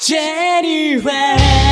January.